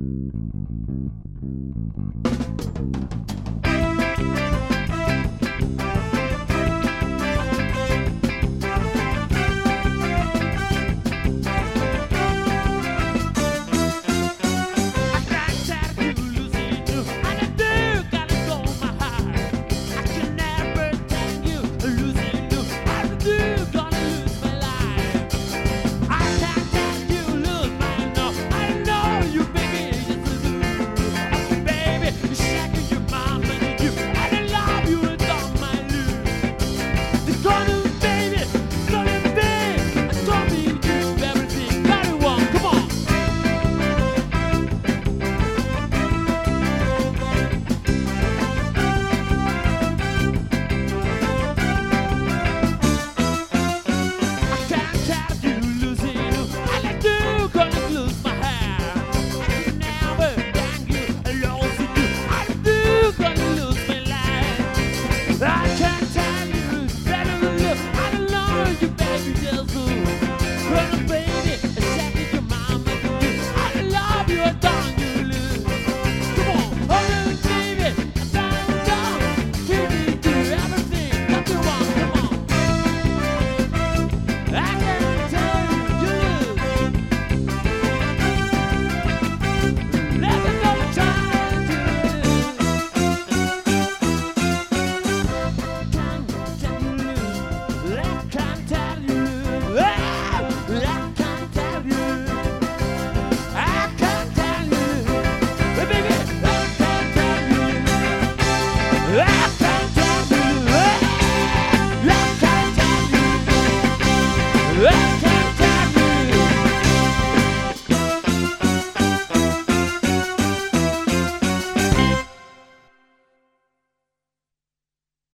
Mm-hmm. 哎